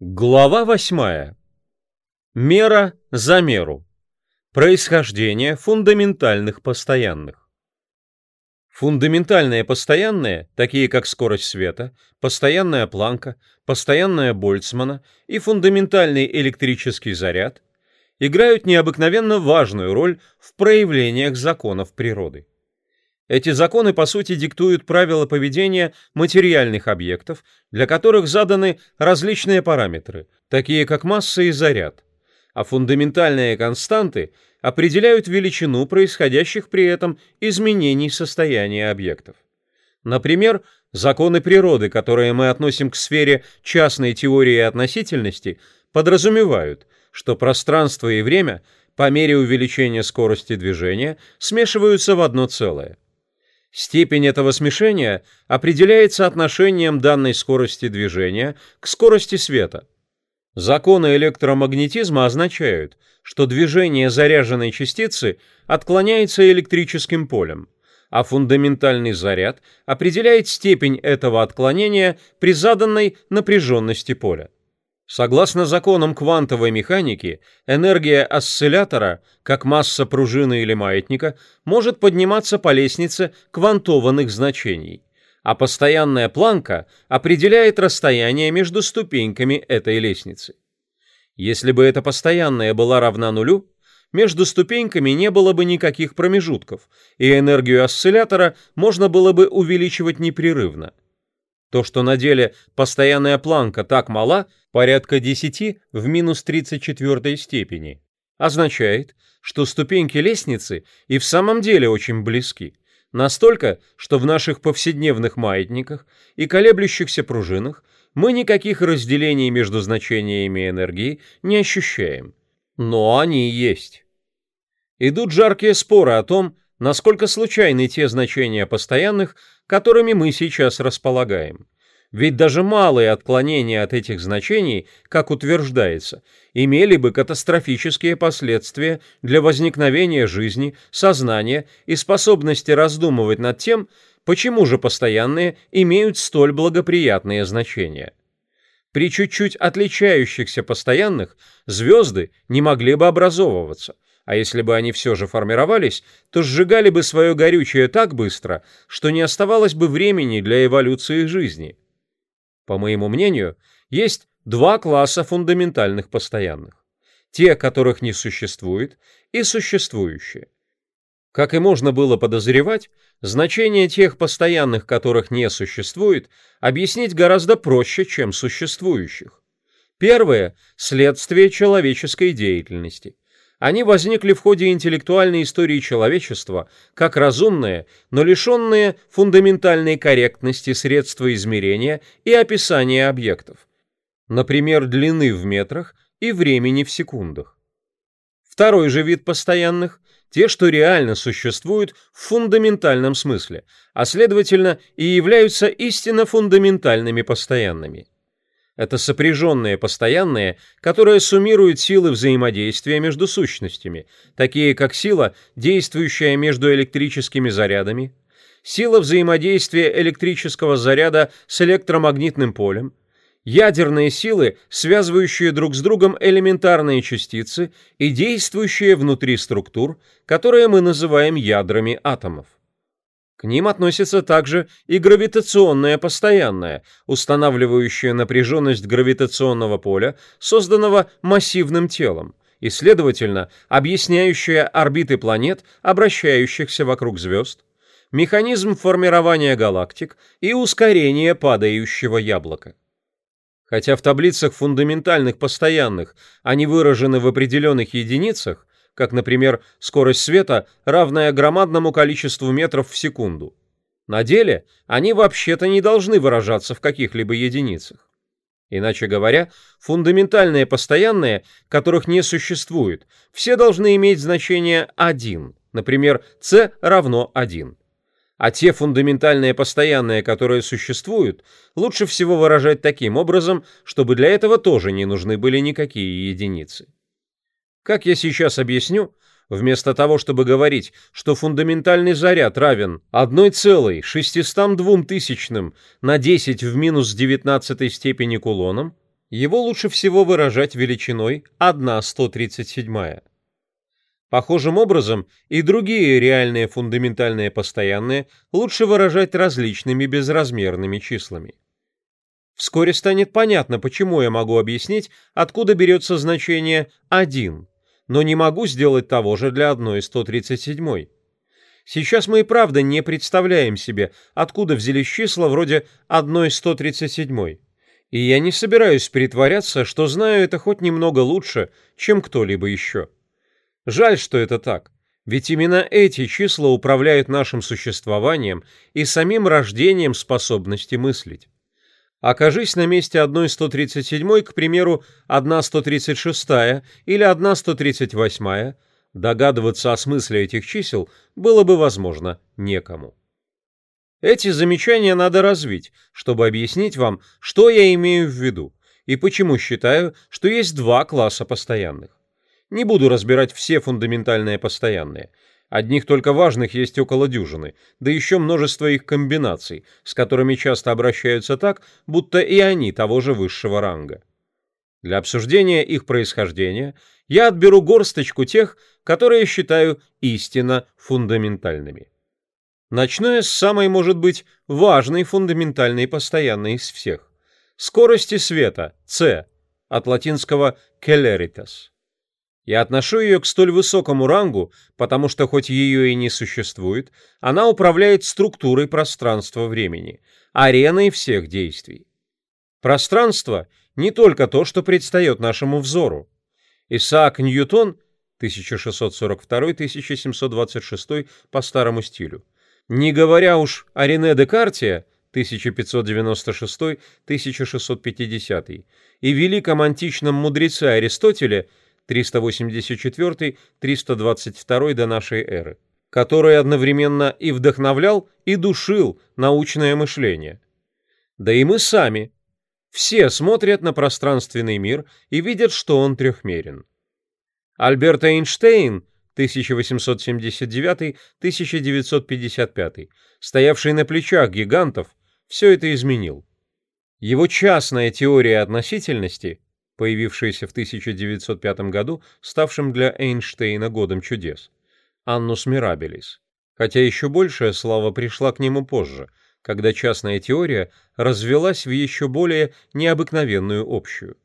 Глава восьмая. Мера за меру. Происхождение фундаментальных постоянных. Фундаментальные постоянные, такие как скорость света, постоянная планка, постоянная Больцмана и фундаментальный электрический заряд, играют необыкновенно важную роль в проявлениях законов природы. Эти законы, по сути, диктуют правила поведения материальных объектов, для которых заданы различные параметры, такие как масса и заряд, а фундаментальные константы определяют величину происходящих при этом изменений состояния объектов. Например, законы природы, которые мы относим к сфере частной теории относительности, подразумевают, что пространство и время по мере увеличения скорости движения смешиваются в одно целое. Степень этого смешения определяется отношением данной скорости движения к скорости света. Законы электромагнетизма означают, что движение заряженной частицы отклоняется электрическим полем, а фундаментальный заряд определяет степень этого отклонения при заданной напряженности поля. Согласно законам квантовой механики, энергия осциллятора, как масса пружины или маятника, может подниматься по лестнице квантованных значений, а постоянная планка определяет расстояние между ступеньками этой лестницы. Если бы эта постоянная была равна нулю, между ступеньками не было бы никаких промежутков, и энергию осциллятора можно было бы увеличивать непрерывно – то, что на деле постоянная планка так мала, порядка 10 в минус 34 степени, означает, что ступеньки лестницы и в самом деле очень близки, настолько, что в наших повседневных маятниках и колеблющихся пружинах мы никаких разделений между значениями энергии не ощущаем. Но они есть. Идут жаркие споры о том, насколько случайны те значения постоянных, которыми мы сейчас располагаем. Ведь даже малые отклонения от этих значений, как утверждается, имели бы катастрофические последствия для возникновения жизни, сознания и способности раздумывать над тем, почему же постоянные имеют столь благоприятные значения. При чуть-чуть отличающихся постоянных звезды не могли бы образовываться, а если бы они все же формировались, то сжигали бы свое горючее так быстро, что не оставалось бы времени для эволюции жизни. По моему мнению, есть два класса фундаментальных постоянных. Те, которых не существует, и существующие. Как и можно было подозревать, значение тех постоянных, которых не существует, объяснить гораздо проще, чем существующих. Первое – следствие человеческой деятельности – они возникли в ходе интеллектуальной истории человечества как разумные, но лишенные фундаментальной корректности средства измерения и описания объектов, например, длины в метрах и времени в секундах. Второй же вид постоянных – те, что реально существуют в фундаментальном смысле, а следовательно и являются истинно фундаментальными постоянными – это сопряженные постоянные, которые суммируют силы взаимодействия между сущностями, такие как сила, действующая между электрическими зарядами, сила взаимодействия электрического заряда с электромагнитным полем, ядерные силы, связывающие друг с другом элементарные частицы и действующие внутри структур, которые мы называем ядрами атомов. К ним относится также и гравитационное постоянное, устанавливающее напряженность гравитационного поля, созданного массивным телом, и, следовательно, объясняющее орбиты планет, обращающихся вокруг звезд, механизм формирования галактик и ускорение падающего яблока. Хотя в таблицах фундаментальных постоянных они выражены в определенных единицах, как, например, скорость света, равная громадному количеству метров в секунду. На деле они вообще-то не должны выражаться в каких-либо единицах. Иначе говоря, фундаментальные постоянные, которых не существует, все должны иметь значение 1, например, c равно 1. А те фундаментальные постоянные, которые существуют, лучше всего выражать таким образом, чтобы для этого тоже не нужны были никакие единицы. Как я сейчас объясню, вместо того, чтобы говорить, что фундаментальный заряд равен 1,602 тысячным на 10 в минус 19 степени кулонам, его лучше всего выражать величиной 1,137. Похожим образом и другие реальные фундаментальные постоянные лучше выражать различными безразмерными числами. Вскоре станет понятно, почему я могу объяснить, откуда берется значение 1, но не могу сделать того же для 1,137. Сейчас мы и правда не представляем себе, откуда взялись числа вроде 1,137. И я не собираюсь притворяться, что знаю это хоть немного лучше, чем кто-либо еще. Жаль, что это так. Ведь именно эти числа управляют нашим существованием и самим рождением способности мыслить. Окажись на месте 1,137, к примеру, 1,136 или 1,138, догадываться о смысле этих чисел было бы возможно некому. Эти замечания надо развить, чтобы объяснить вам, что я имею в виду и почему считаю, что есть два класса постоянных. Не буду разбирать все фундаментальные постоянные. Одних только важных есть около дюжины, да еще множество их комбинаций, с которыми часто обращаются так, будто и они того же высшего ранга. Для обсуждения их происхождения я отберу горсточку тех, которые считаю истинно фундаментальными. Начну я с самой, может быть, важной фундаментальной постоянной из всех. Скорости света, c, от латинского celeritas. Я отношу ее к столь высокому рангу, потому что хоть ее и не существует, она управляет структурой пространства-времени, ареной всех действий. Пространство — не только то, что предстает нашему взору. Исаак Ньютон 1642-1726 по старому стилю не говоря уж о Рене Декарте 1596-1650 и великом античном мудреце Аристотеле 384-322 до нашей эры, который одновременно и вдохновлял, и душил научное мышление. Да и мы сами. Все смотрят на пространственный мир и видят, что он трехмерен. Альберт Эйнштейн 1879-1955, стоявший на плечах гигантов, все это изменил. Его частная теория относительности, появившаяся в 1905 году, ставшим для Эйнштейна годом чудес, Аннус Мирабелис, хотя еще большая слава пришла к нему позже, когда частная теория развелась в еще более необыкновенную общую.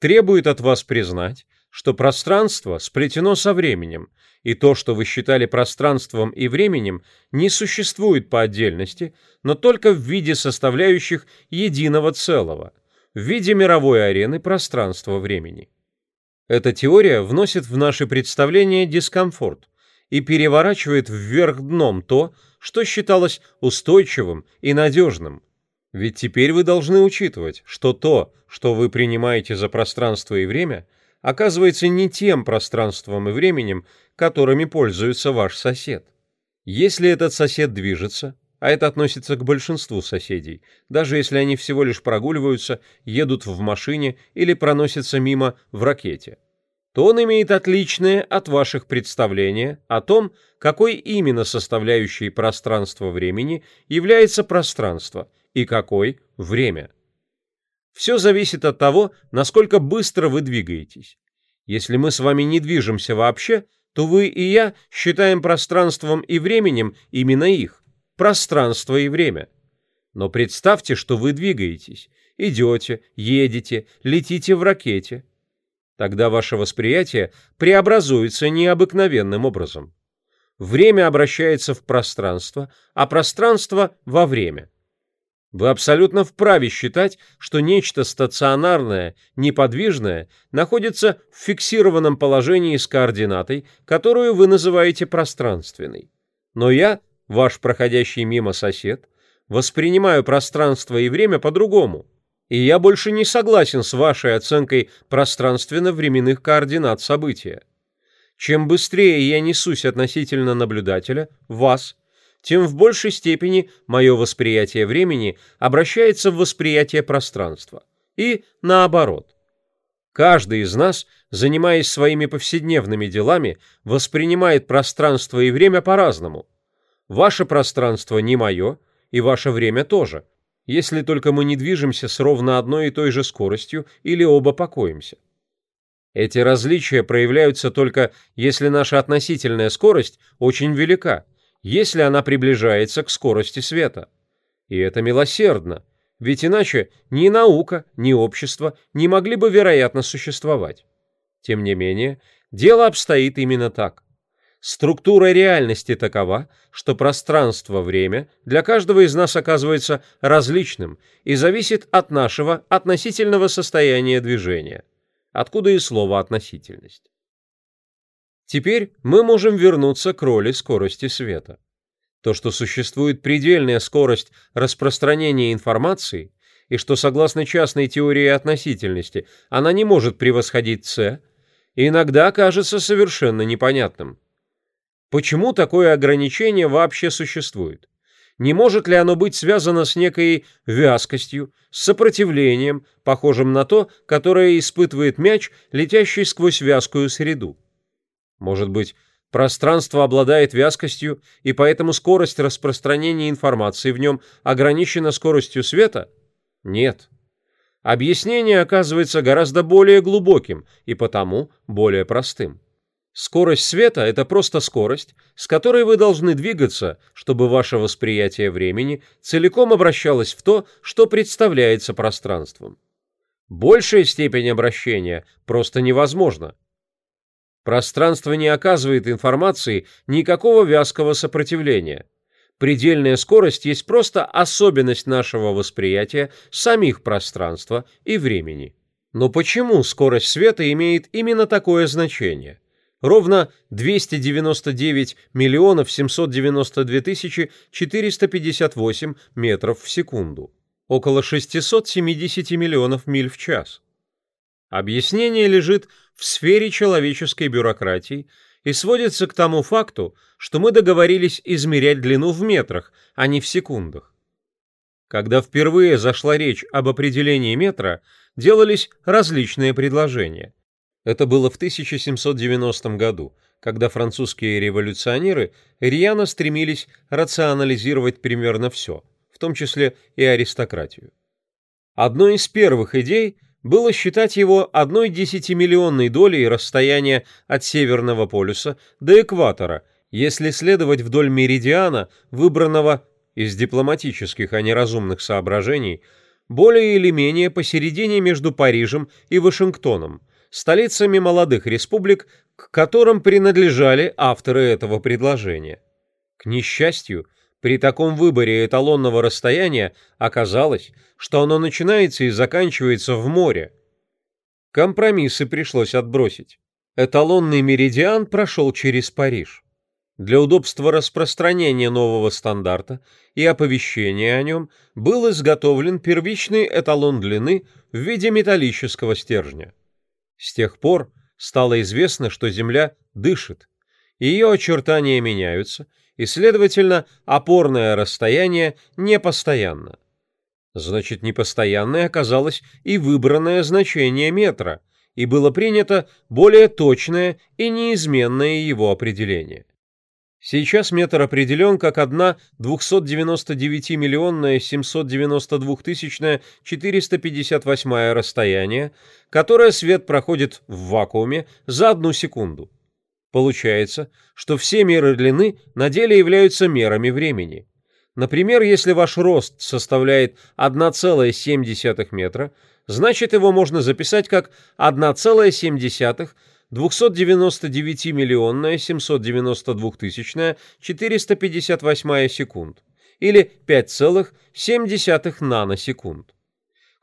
Требует от вас признать, что пространство сплетено со временем, и то, что вы считали пространством и временем, не существует по отдельности, но только в виде составляющих единого целого, в виде мировой арены пространства-времени. Эта теория вносит в наши представления дискомфорт и переворачивает вверх дном то, что считалось устойчивым и надежным. Ведь теперь вы должны учитывать, что то, что вы принимаете за пространство и время – оказывается не тем пространством и временем, которыми пользуется ваш сосед. Если этот сосед движется, а это относится к большинству соседей, даже если они всего лишь прогуливаются, едут в машине или проносятся мимо в ракете, то он имеет отличное от ваших представление о том, какой именно составляющей пространства времени является пространство и какой – время. Все зависит от того, насколько быстро вы двигаетесь. Если мы с вами не движемся вообще, то вы и я считаем пространством и временем именно их. Пространство и время. Но представьте, что вы двигаетесь, идете, едете, летите в ракете. Тогда ваше восприятие преобразуется необыкновенным образом. Время обращается в пространство, а пространство — во время. Вы абсолютно вправе считать, что нечто стационарное, неподвижное, находится в фиксированном положении с координатой, которую вы называете пространственной. Но я, ваш проходящий мимо сосед, воспринимаю пространство и время по-другому, и я больше не согласен с вашей оценкой пространственно-временных координат события. Чем быстрее я несусь относительно наблюдателя, вас, тем в большей степени мое восприятие времени обращается в восприятие пространства. И наоборот. Каждый из нас, занимаясь своими повседневными делами, воспринимает пространство и время по-разному. Ваше пространство не мое, и ваше время тоже. если только мы не движемся с ровно одной и той же скоростью или оба покоимся. Эти различия проявляются только, если наша относительная скорость очень велика, если она приближается к скорости света. И это милосердно, ведь иначе ни наука, ни общество не могли бы вероятно существовать. Тем не менее, дело обстоит именно так. Структура реальности такова, что пространство-время для каждого из нас оказывается различным и зависит от нашего относительного состояния движения. Откуда и слово «относительность». Теперь мы можем вернуться к роли скорости света. То, что существует предельная скорость распространения информации, и что, согласно частной теории относительности, она не может превосходить c, иногда кажется совершенно непонятным. Почему такое ограничение вообще существует? Не может ли оно быть связано с некой вязкостью, с сопротивлением, похожим на то, которое испытывает мяч, летящий сквозь вязкую среду? Может быть, пространство обладает вязкостью, и поэтому скорость распространения информации в нем ограничена скоростью света? Нет. Объяснение оказывается гораздо более глубоким и потому более простым. Скорость света – это просто скорость, с которой вы должны двигаться, чтобы ваше восприятие времени целиком обращалось в то, что представляется пространством. Большая степень обращения просто невозможна. Пространство не оказывает информации никакого вязкого сопротивления. Предельная скорость есть просто особенность нашего восприятия самих пространства и времени. Но почему скорость света имеет именно такое значение? Ровно 299 миллионов 792 тысячи 458 метров в секунду, около 670 миллионов миль в час. Объяснение лежит в сфере человеческой бюрократии и сводится к тому факту, что мы договорились измерять длину в метрах, а не в секундах. Когда впервые зашла речь об определении метра, делались различные предложения. Это было в 1790 году, когда французские революционеры рьяно стремились рационализировать примерно все, в том числе и аристократию. Одной из первых идей было считать его одной десятимиллионной долей расстояния от Северного полюса до экватора, если следовать вдоль меридиана, выбранного из дипломатических, а не разумных соображений, более или менее посередине между Парижем и Вашингтоном, столицами молодых республик, к которым принадлежали авторы этого предложения. К несчастью, при таком выборе эталонного расстояния оказалось, что оно начинается и заканчивается в море. Компромиссы пришлось отбросить. Эталонный меридиан прошел через Париж. Для удобства распространения нового стандарта и оповещения о нем был изготовлен первичный эталон длины в виде металлического стержня. С тех пор стало известно, что Земля дышит, ее очертания меняются, и, следовательно, опорное расстояние непостоянно. Значит, непостоянной оказалось и выбранное значение метра, и было принято более точное и неизменное его определение. Сейчас метр определен как одна 299-миллионная 792-тысячная 458 расстояние, которое свет проходит в вакууме за одну секунду. Получается, что все меры длины на деле являются мерами времени. Например, если ваш рост составляет 1,7 метра, значит его можно записать как 1,7 299 миллионная 792 тысячная 458 секунд или 5,7 наносекунд.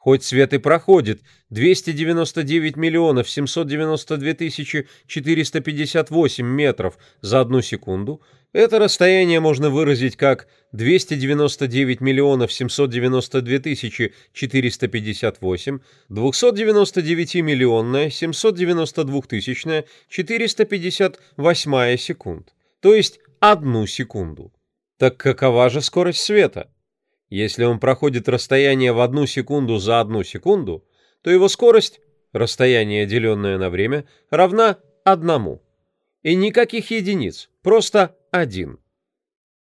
Хоть свет и проходит 299 миллионов 792 тысячи 458 метров за одну секунду, это расстояние можно выразить как 299 миллионов 792 тысячи 458, 299 миллионная 792 тысячная 458 секунд, то есть одну секунду. Так какова же скорость света? Если он проходит расстояние в одну секунду за одну секунду, то его скорость, расстояние, деленное на время, равна одному. И никаких единиц, просто один.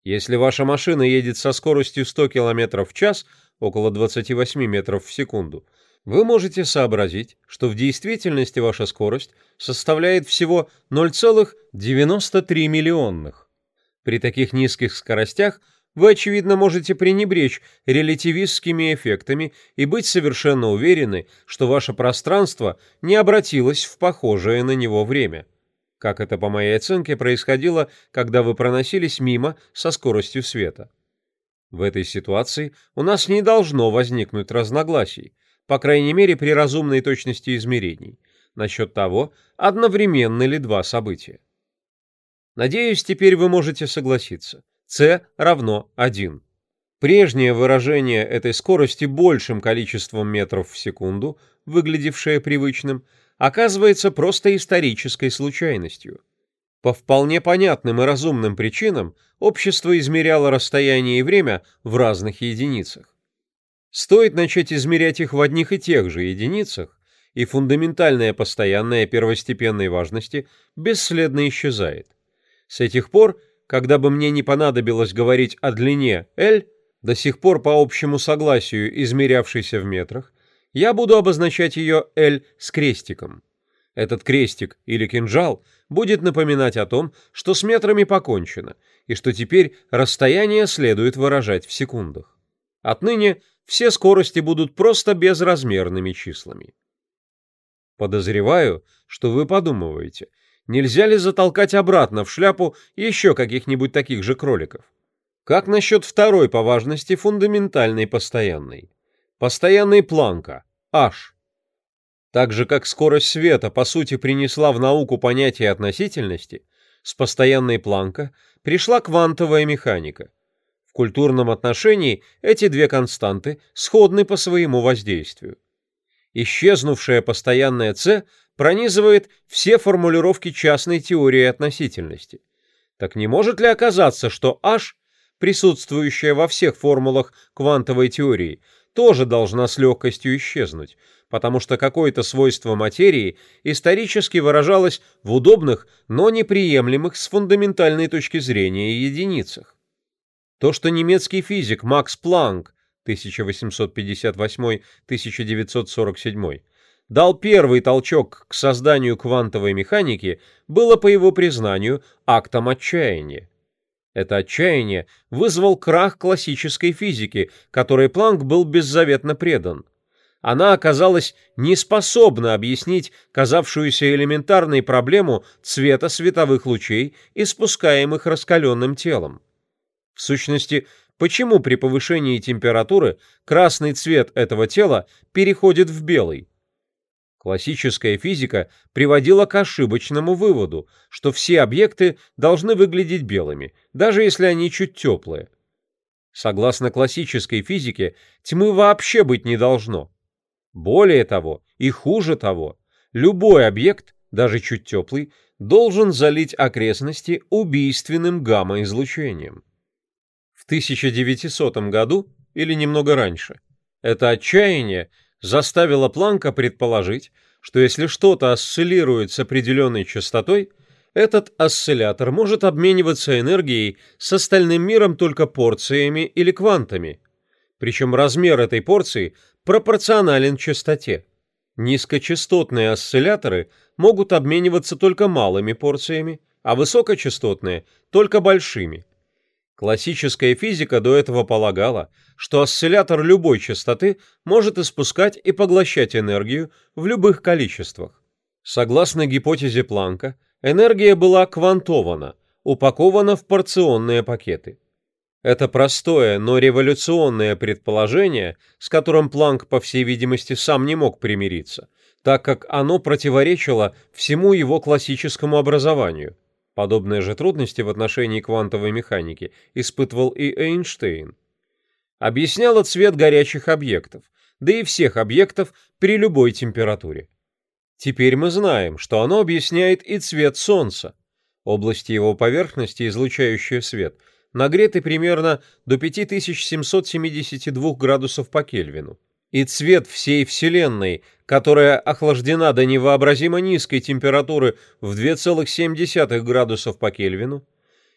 Если ваша машина едет со скоростью 100 км в час, около 28 метров в секунду, вы можете сообразить, что в действительности ваша скорость составляет всего 0,93 миллионных. При таких низких скоростях вы, очевидно, можете пренебречь релятивистскими эффектами и быть совершенно уверены, что ваше пространство не обратилось в похожее на него время. Как это, по моей оценке, происходило, когда вы проносились мимо со скоростью света. В этой ситуации у нас не должно возникнуть разногласий, по крайней мере при разумной точности измерений, насчет того, одновременны ли два события. Надеюсь, теперь вы можете согласиться. C равно 1. Прежнее выражение этой скорости большим количеством метров в секунду, выглядевшее привычным, оказывается просто исторической случайностью. По вполне понятным и разумным причинам общество измеряло расстояние и время в разных единицах. Стоит начать измерять их в одних и тех же единицах, и фундаментальная постоянная первостепенной важности бесследно исчезает. С этих пор, когда бы мне не понадобилось говорить о длине L, до сих пор по общему согласию измерявшейся в метрах, я буду обозначать ее L с крестиком. Этот крестик или кинжал будет напоминать о том, что с метрами покончено, и что теперь расстояние следует выражать в секундах. Отныне все скорости будут просто безразмерными числами. Подозреваю, что вы подумываете, нельзя ли затолкать обратно в шляпу еще каких-нибудь таких же кроликов. Как насчет второй по важности фундаментальной постоянной? Постоянной планка, h. Так же, как скорость света, по сути, принесла в науку понятие относительности, с постоянной планка пришла квантовая механика – в культурном отношении эти две константы сходны по своему воздействию. Исчезнувшая постоянная c пронизывает все формулировки частной теории относительности. Так не может ли оказаться, что h, присутствующая во всех формулах квантовой теории, тоже должна с легкостью исчезнуть, потому что какое-то свойство материи исторически выражалось в удобных, но неприемлемых с фундаментальной точки зрения единицах. То, что немецкий физик Макс Планк 1858-1947 дал первый толчок к созданию квантовой механики, было, по его признанию, актом отчаяния. Это отчаяние вызвал крах классической физики, которой Планк был беззаветно предан. Она оказалась неспособна объяснить казавшуюся элементарной проблему цвета световых лучей, испускаемых раскаленным телом. В сущности, почему при повышении температуры красный цвет этого тела переходит в белый? Классическая физика приводила к ошибочному выводу, что все объекты должны выглядеть белыми, даже если они чуть теплые. Согласно классической физике, тьмы вообще быть не должно. Более того, и хуже того, любой объект, даже чуть теплый, должен залить окрестности убийственным гамма-излучением в 1900 году или немного раньше. Это отчаяние заставило Планка предположить, что если что-то осциллирует с определенной частотой, этот осциллятор может обмениваться энергией с остальным миром только порциями или квантами. Причем размер этой порции пропорционален частоте. Низкочастотные осцилляторы могут обмениваться только малыми порциями, а высокочастотные – только большими – Классическая физика до этого полагала, что осциллятор любой частоты может испускать и поглощать энергию в любых количествах. Согласно гипотезе Планка, энергия была квантована, упакована в порционные пакеты. Это простое, но революционное предположение, с которым Планк, по всей видимости, сам не мог примириться, так как оно противоречило всему его классическому образованию – Подобные же трудности в отношении квантовой механики испытывал и Эйнштейн. Объясняла цвет горячих объектов, да и всех объектов при любой температуре. Теперь мы знаем, что оно объясняет и цвет Солнца. Области его поверхности, излучающие свет, нагреты примерно до 5772 градусов по Кельвину и цвет всей Вселенной, которая охлаждена до невообразимо низкой температуры в 2,7 градусов по Кельвину,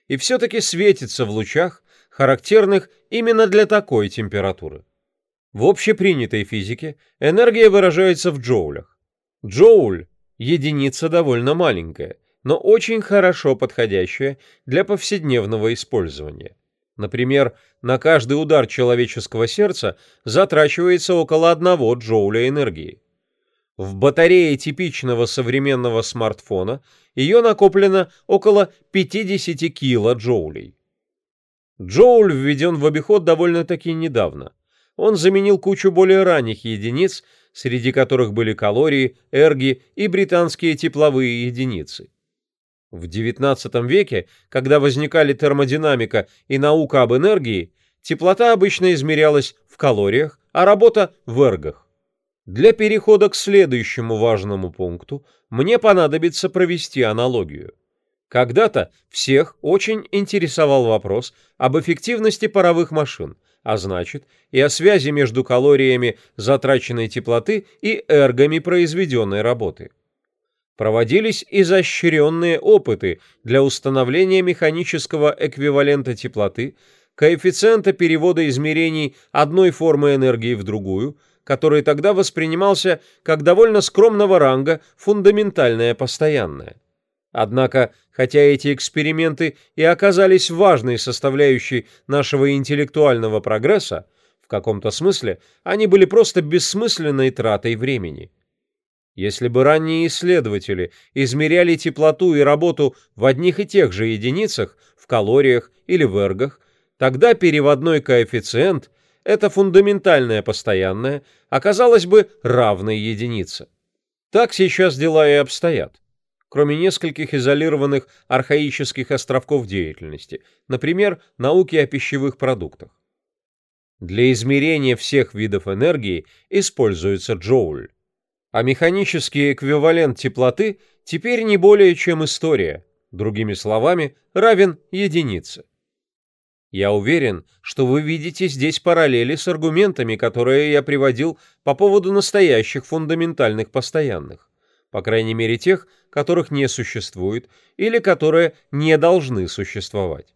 и все-таки светится в лучах, характерных именно для такой температуры. В общепринятой физике энергия выражается в джоулях. Джоуль – единица довольно маленькая, но очень хорошо подходящая для повседневного использования. Например, на каждый удар человеческого сердца затрачивается около 1 джоуля энергии. В батарее типичного современного смартфона ее накоплено около 50 килоджоулей. Джоуль введен в обиход довольно-таки недавно – он заменил кучу более ранних единиц, среди которых были калории, эрги и британские тепловые единицы. В XIX веке, когда возникали термодинамика и наука об энергии, теплота обычно измерялась в калориях, а работа в эргах. Для перехода к следующему важному пункту мне понадобится провести аналогию. Когда-то всех очень интересовал вопрос об эффективности паровых машин, а значит и о связи между калориями затраченной теплоты и эргами произведенной работы. Проводились изощренные опыты для установления механического эквивалента теплоты, коэффициента перевода измерений одной формы энергии в другую, который тогда воспринимался как довольно скромного ранга фундаментальное постоянное. Однако, хотя эти эксперименты и оказались важной составляющей нашего интеллектуального прогресса, в каком-то смысле они были просто бессмысленной тратой времени. Если бы ранние исследователи измеряли теплоту и работу в одних и тех же единицах, в калориях или в эргах, тогда переводной коэффициент, это фундаментальное постоянное, оказалось бы равной единице. Так сейчас дела и обстоят кроме нескольких изолированных архаических островков деятельности, например, науки о пищевых продуктах. Для измерения всех видов энергии используется джоуль, а механический эквивалент теплоты теперь не более чем история, другими словами, равен единице. Я уверен, что вы видите здесь параллели с аргументами, которые я приводил по поводу настоящих фундаментальных постоянных по крайней мере тех, которых не существует или которые не должны существовать.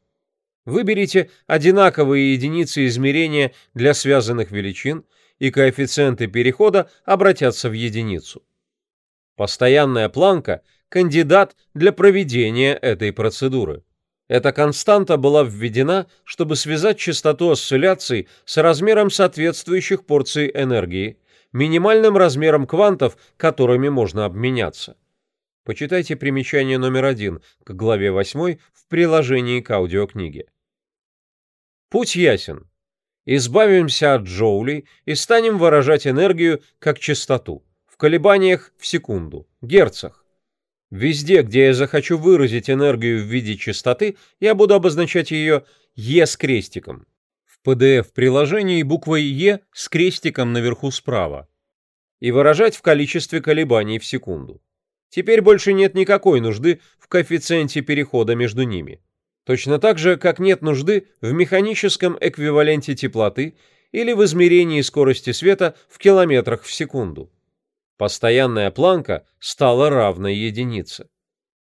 Выберите одинаковые единицы измерения для связанных величин, и коэффициенты перехода обратятся в единицу. Постоянная планка – кандидат для проведения этой процедуры. Эта константа была введена, чтобы связать частоту осцилляций с размером соответствующих порций энергии – минимальным размером квантов, которыми можно обменяться. Почитайте примечание номер один к главе 8 в приложении к аудиокниге. Путь ясен. Избавимся от джоулей и станем выражать энергию как частоту, в колебаниях в секунду, герцах. Везде, где я захочу выразить энергию в виде частоты, я буду обозначать ее «Е» с крестиком в PDF-приложении буквой «Е» с крестиком наверху справа и выражать в количестве колебаний в секунду. Теперь больше нет никакой нужды в коэффициенте перехода между ними. Точно так же, как нет нужды в механическом эквиваленте теплоты или в измерении скорости света в километрах в секунду. Постоянная планка стала равной единице.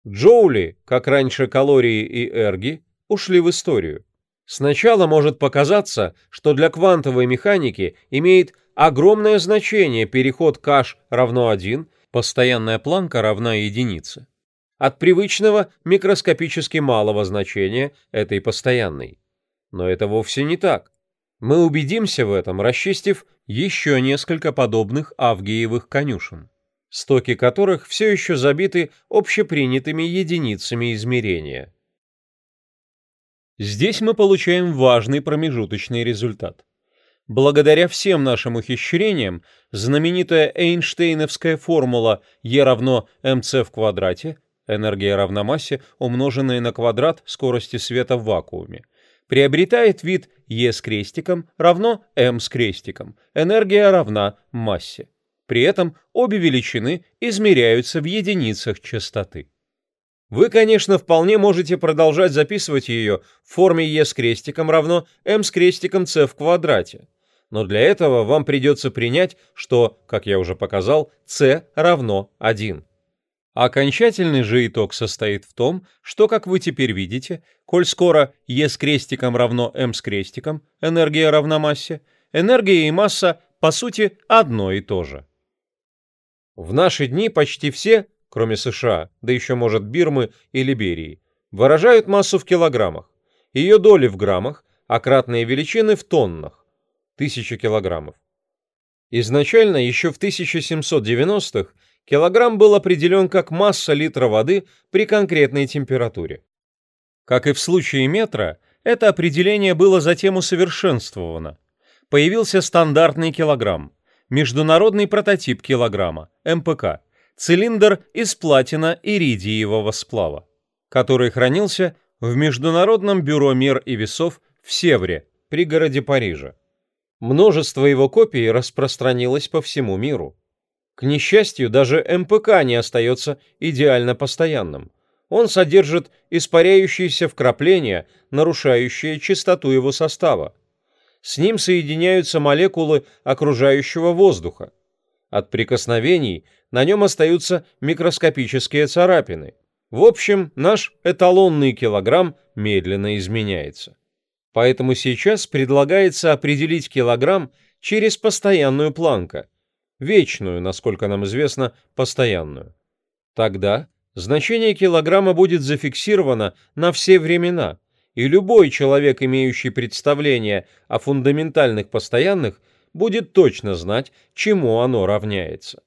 Джоули, как раньше калории и эрги, ушли в историю. Сначала может показаться, что для квантовой механики имеет огромное значение переход к h равно 1, постоянная планка равна единице, от привычного микроскопически малого значения этой постоянной. Но это вовсе не так. Мы убедимся в этом, расчистив еще несколько подобных авгиевых конюшен, стоки которых все еще забиты общепринятыми единицами измерения. Здесь мы получаем важный промежуточный результат. Благодаря всем нашим ухищрениям, знаменитая Эйнштейновская формула E равно mc в квадрате, энергия равна массе, умноженная на квадрат скорости света в вакууме, приобретает вид E с крестиком равно m с крестиком, энергия равна массе. При этом обе величины измеряются в единицах частоты. Вы, конечно, вполне можете продолжать записывать ее в форме e с крестиком равно m с крестиком c в квадрате. Но для этого вам придется принять, что, как я уже показал, c равно 1. Окончательный же итог состоит в том, что, как вы теперь видите, коль скоро e с крестиком равно m с крестиком, энергия равна массе, энергия и масса по сути одно и то же. В наши дни почти все, кроме США, да еще может Бирмы и Либерии, выражают массу в килограммах, ее доли в граммах, а кратные величины в тоннах, тысяча килограммов. Изначально, еще в 1790-х, килограмм был определен как масса литра воды при конкретной температуре. Как и в случае метра, это определение было затем усовершенствовано. Появился стандартный килограмм, международный прототип килограмма, МПК, цилиндр из платина-иридиевого сплава, который хранился в Международном бюро мер и весов в Севре, пригороде Парижа. Множество его копий распространилось по всему миру. К несчастью, даже МПК не остается идеально постоянным. Он содержит испаряющиеся вкрапления, нарушающие чистоту его состава. С ним соединяются молекулы окружающего воздуха. От прикосновений на нем остаются микроскопические царапины. В общем, наш эталонный килограмм медленно изменяется. Поэтому сейчас предлагается определить килограмм через постоянную планка, вечную, насколько нам известно, постоянную. Тогда значение килограмма будет зафиксировано на все времена, и любой человек, имеющий представление о фундаментальных постоянных, будет точно знать, чему оно равняется.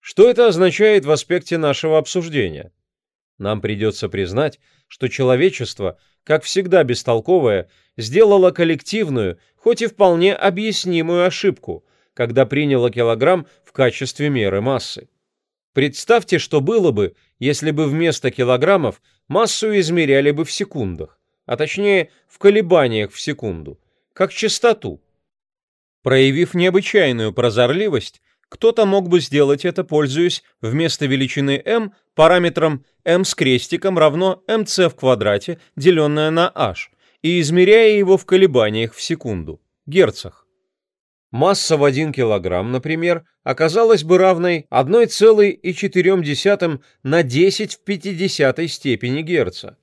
Что это означает в аспекте нашего обсуждения? Нам придется признать, что человечество – как всегда бестолковая, сделала коллективную, хоть и вполне объяснимую ошибку, когда приняла килограмм в качестве меры массы. Представьте, что было бы, если бы вместо килограммов массу измеряли бы в секундах, а точнее в колебаниях в секунду, как частоту. Проявив необычайную прозорливость, кто-то мог бы сделать это, пользуясь вместо величины m параметром m с крестиком равно mc в квадрате, деленное на h, и измеряя его в колебаниях в секунду, герцах. Масса в 1 кг, например, оказалась бы равной 1,4 на 10 в 50 степени герца.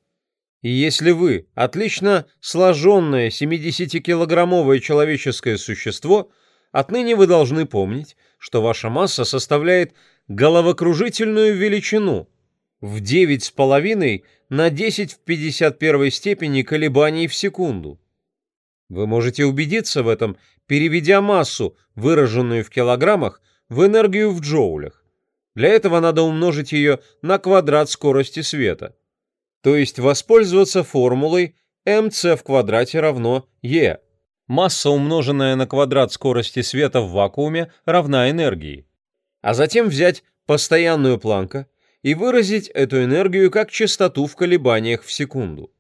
И если вы, отлично сложенное 70-килограммовое человеческое существо, отныне вы должны помнить, что ваша масса составляет головокружительную величину в 9,5 на 10 в 51 степени колебаний в секунду. Вы можете убедиться в этом, переведя массу, выраженную в килограммах, в энергию в джоулях. Для этого надо умножить ее на квадрат скорости света, то есть воспользоваться формулой mc в квадрате равно e. Масса, умноженная на квадрат скорости света в вакууме, равна энергии. А затем взять постоянную Планка и выразить эту энергию как частоту в колебаниях в секунду.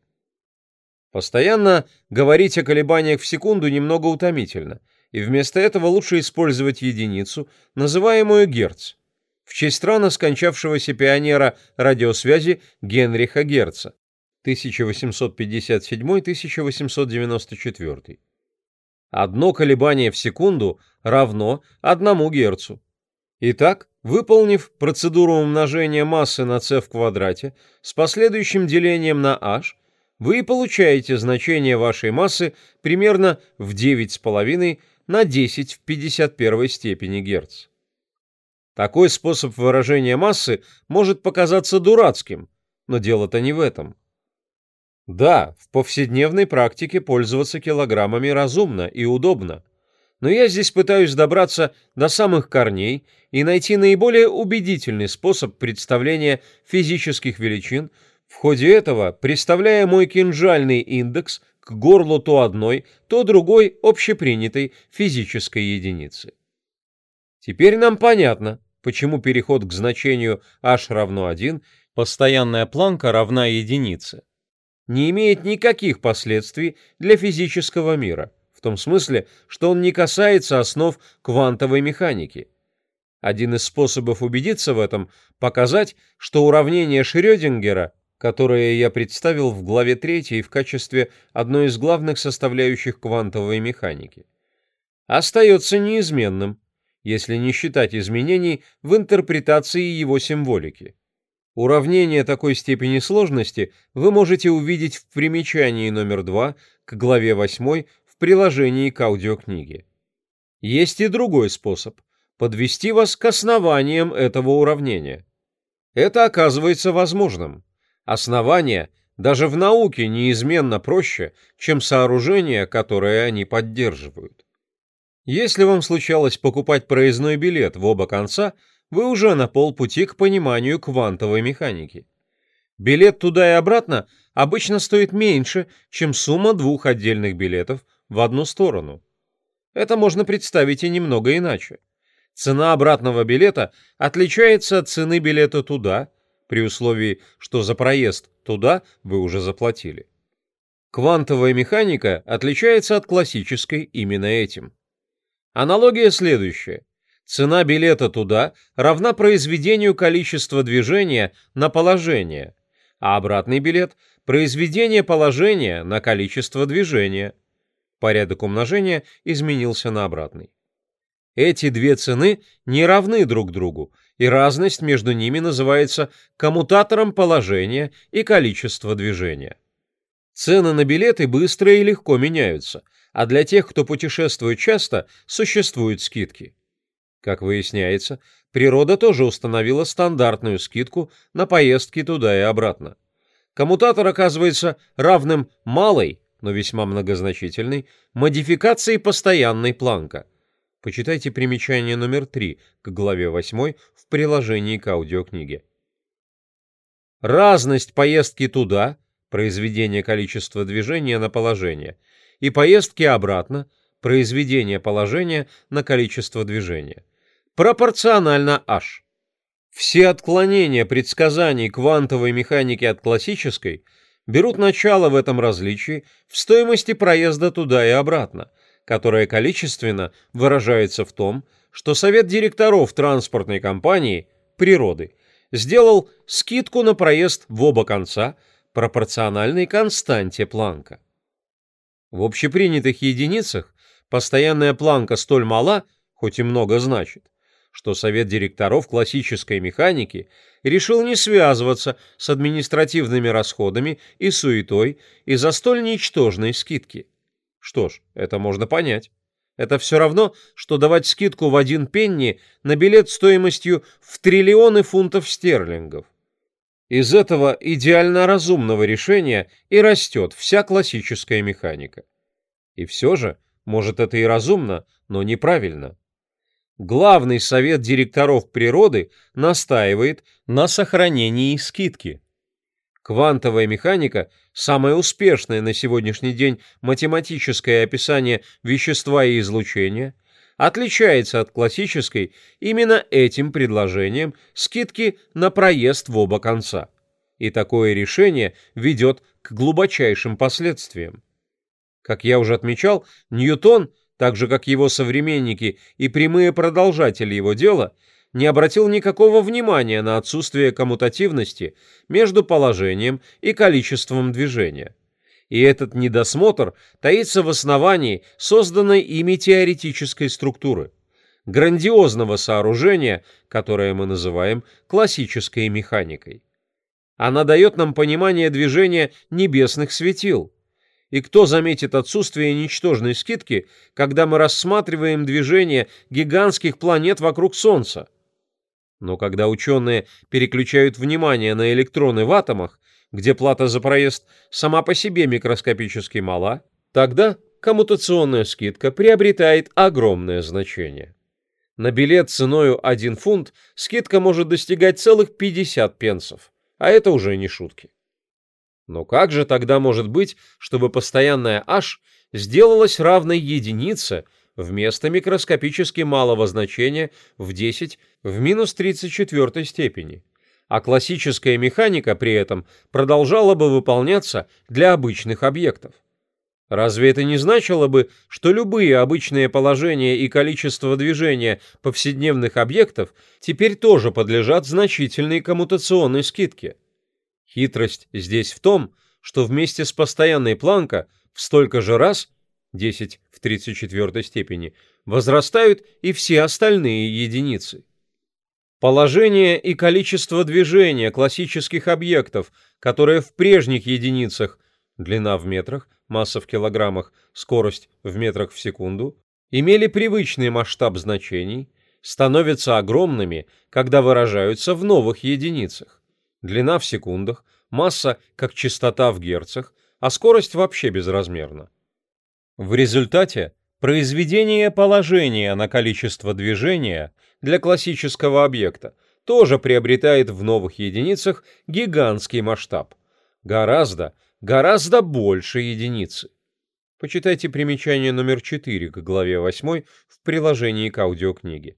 Постоянно говорить о колебаниях в секунду немного утомительно, и вместо этого лучше использовать единицу, называемую Герц, в честь рано скончавшегося пионера радиосвязи Генриха Герца 1857-1894. Одно колебание в секунду равно 1 Герцу. Итак, выполнив процедуру умножения массы на c в квадрате с последующим делением на h, вы получаете значение вашей массы примерно в 9,5 на 10 в 51 степени Герц. Такой способ выражения массы может показаться дурацким, но дело-то не в этом. Да, в повседневной практике пользоваться килограммами разумно и удобно. Но я здесь пытаюсь добраться до самых корней и найти наиболее убедительный способ представления физических величин, в ходе этого представляя мой кинжальный индекс к горлу то одной, то другой общепринятой физической единицы. Теперь нам понятно, почему переход к значению h равно 1, постоянная планка равна единице не имеет никаких последствий для физического мира, в том смысле, что он не касается основ квантовой механики. Один из способов убедиться в этом – показать, что уравнение Шрёдингера, которое я представил в главе 3 в качестве одной из главных составляющих квантовой механики, остается неизменным, если не считать изменений в интерпретации его символики. Уравнение такой степени сложности вы можете увидеть в примечании номер 2 к главе 8 в приложении к аудиокниге. Есть и другой способ – подвести вас к основаниям этого уравнения. Это оказывается возможным. Основания даже в науке неизменно проще, чем сооружения, которые они поддерживают. Если вам случалось покупать проездной билет в оба конца, вы уже на полпути к пониманию квантовой механики. Билет туда и обратно обычно стоит меньше, чем сумма двух отдельных билетов в одну сторону. Это можно представить и немного иначе. Цена обратного билета отличается от цены билета туда, при условии, что за проезд туда вы уже заплатили. Квантовая механика отличается от классической именно этим. Аналогия следующая. Цена билета туда равна произведению количества движения на положение, а обратный билет – произведение положения на количество движения. Порядок умножения изменился на обратный. Эти две цены не равны друг другу, и разность между ними называется коммутатором положения и количества движения. Цены на билеты быстро и легко меняются – а для тех, кто путешествует часто, существуют скидки. Как выясняется, природа тоже установила стандартную скидку на поездки туда и обратно. Коммутатор оказывается равным малой, но весьма многозначительной, модификации постоянной планка. Почитайте примечание номер 3 к главе 8 в приложении к аудиокниге. Разность поездки туда, произведение количества движения на положение – и поездки обратно, произведение положения на количество движения. Пропорционально h. Все отклонения предсказаний квантовой механики от классической берут начало в этом различии в стоимости проезда туда и обратно, которая количественно выражается в том, что Совет директоров транспортной компании «Природы» сделал скидку на проезд в оба конца пропорциональной константе Планка. В общепринятых единицах постоянная планка столь мала, хоть и много значит, что совет директоров классической механики решил не связываться с административными расходами и суетой из-за столь ничтожной скидки. Что ж, это можно понять. Это все равно, что давать скидку в один пенни на билет стоимостью в триллионы фунтов стерлингов. Из этого идеально разумного решения и растет вся классическая механика. И все же, может это и разумно, но неправильно. Главный совет директоров природы настаивает на сохранении скидки. Квантовая механика – самое успешное на сегодняшний день математическое описание вещества и излучения – отличается от классической именно этим предложением скидки на проезд в оба конца. И такое решение ведет к глубочайшим последствиям. Как я уже отмечал, Ньютон, так же как его современники и прямые продолжатели его дела, не обратил никакого внимания на отсутствие коммутативности между положением и количеством движения и этот недосмотр таится в основании созданной ими теоретической структуры, грандиозного сооружения, которое мы называем классической механикой. Она дает нам понимание движения небесных светил. И кто заметит отсутствие ничтожной скидки, когда мы рассматриваем движение гигантских планет вокруг Солнца? Но когда ученые переключают внимание на электроны в атомах, где плата за проезд сама по себе микроскопически мала, тогда коммутационная скидка приобретает огромное значение. На билет ценою 1 фунт скидка может достигать целых 50 пенсов, а это уже не шутки. Но как же тогда может быть, чтобы постоянная h сделалась равной единице вместо микроскопически малого значения в 10 в минус 34 степени? а классическая механика при этом продолжала бы выполняться для обычных объектов. Разве это не значило бы, что любые обычные положения и количество движения повседневных объектов теперь тоже подлежат значительной коммутационной скидке? Хитрость здесь в том, что вместе с постоянной планка в столько же раз, 10 в 34 степени, возрастают и все остальные единицы. Положение и количество движения классических объектов, которые в прежних единицах длина в метрах, масса в килограммах, скорость в метрах в секунду, имели привычный масштаб значений, становятся огромными, когда выражаются в новых единицах. Длина в секундах, масса как частота в герцах, а скорость вообще безразмерна. В результате произведение положения на количество движения для классического объекта тоже приобретает в новых единицах гигантский масштаб. Гораздо, гораздо больше единицы. Почитайте примечание номер 4 к главе 8 в приложении к аудиокниге.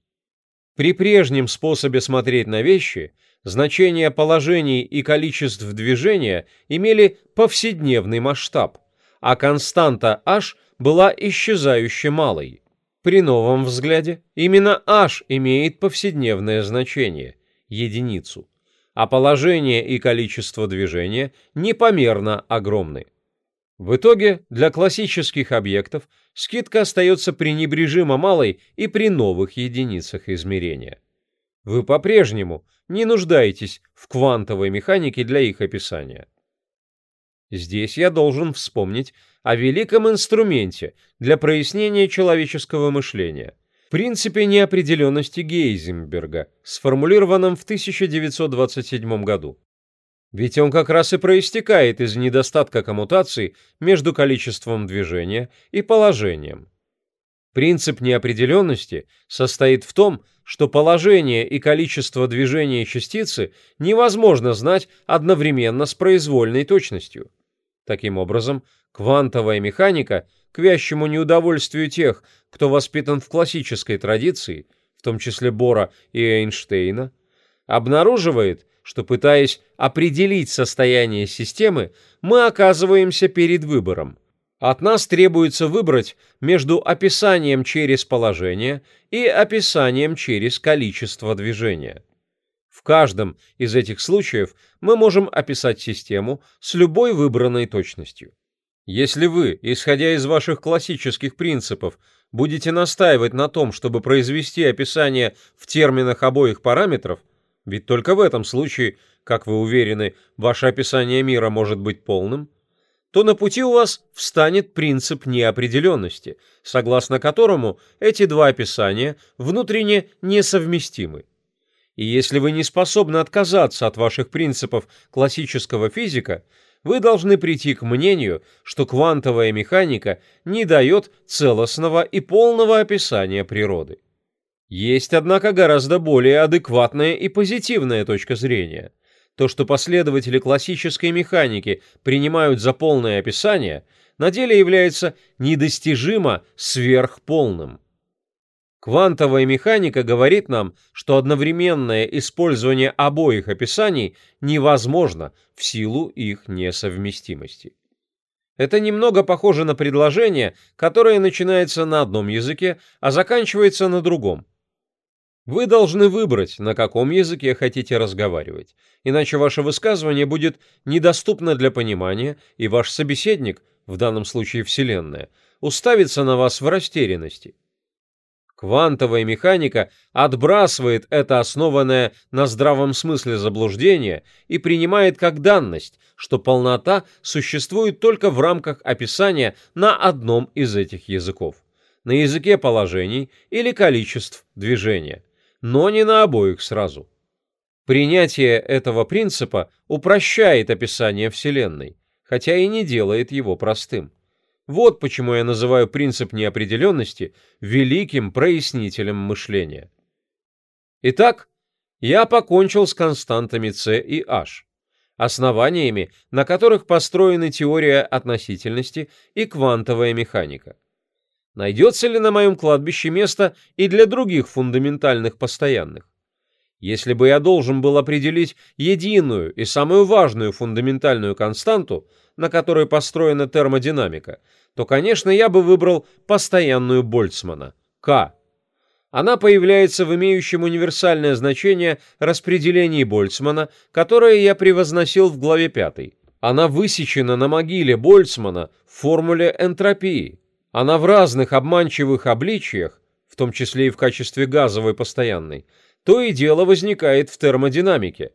При прежнем способе смотреть на вещи значения положений и количеств движения имели повседневный масштаб, а константа h была исчезающе малой. При новом взгляде именно h имеет повседневное значение – единицу, а положение и количество движения непомерно огромны. В итоге для классических объектов скидка остается пренебрежимо малой и при новых единицах измерения. Вы по-прежнему не нуждаетесь в квантовой механике для их описания. Здесь я должен вспомнить о великом инструменте для прояснения человеческого мышления – принципе неопределенности Гейзенберга, сформулированном в 1927 году. Ведь он как раз и проистекает из недостатка коммутации между количеством движения и положением. Принцип неопределенности состоит в том, что положение и количество движения частицы невозможно знать одновременно с произвольной точностью. Таким образом, квантовая механика, к вящему неудовольствию тех, кто воспитан в классической традиции, в том числе Бора и Эйнштейна, обнаруживает, что пытаясь определить состояние системы, мы оказываемся перед выбором. От нас требуется выбрать между описанием через положение и описанием через количество движения. В каждом из этих случаев мы можем описать систему с любой выбранной точностью. Если вы, исходя из ваших классических принципов, будете настаивать на том, чтобы произвести описание в терминах обоих параметров – ведь только в этом случае, как вы уверены, ваше описание мира может быть полным, то на пути у вас встанет принцип неопределенности, согласно которому эти два описания внутренне несовместимы. И если вы не способны отказаться от ваших принципов классического физика, вы должны прийти к мнению, что квантовая механика не дает целостного и полного описания природы. Есть, однако, гораздо более адекватная и позитивная точка зрения. То, что последователи классической механики принимают за полное описание, на деле является недостижимо сверхполным. Квантовая механика говорит нам, что одновременное использование обоих описаний невозможно в силу их несовместимости. Это немного похоже на предложение, которое начинается на одном языке, а заканчивается на другом. Вы должны выбрать, на каком языке хотите разговаривать, иначе ваше высказывание будет недоступно для понимания, и ваш собеседник, в данном случае Вселенная, уставится на вас в растерянности. Квантовая механика отбрасывает это основанное на здравом смысле заблуждение и принимает как данность, что полнота существует только в рамках описания на одном из этих языков, на языке положений или количеств движения но не на обоих сразу. Принятие этого принципа упрощает описание Вселенной, хотя и не делает его простым. Вот почему я называю принцип неопределенности великим прояснителем мышления. Итак, я покончил с константами c и h, основаниями, на которых построены теория относительности и квантовая механика. Найдется ли на моем кладбище место и для других фундаментальных постоянных? Если бы я должен был определить единую и самую важную фундаментальную константу, на которой построена термодинамика, то, конечно, я бы выбрал постоянную Больцмана – К. Она появляется в имеющем универсальное значение распределении Больцмана, которое я превозносил в главе 5. Она высечена на могиле Больцмана в формуле энтропии – она в разных обманчивых обличиях, в том числе и в качестве газовой постоянной, то и дело возникает в термодинамике.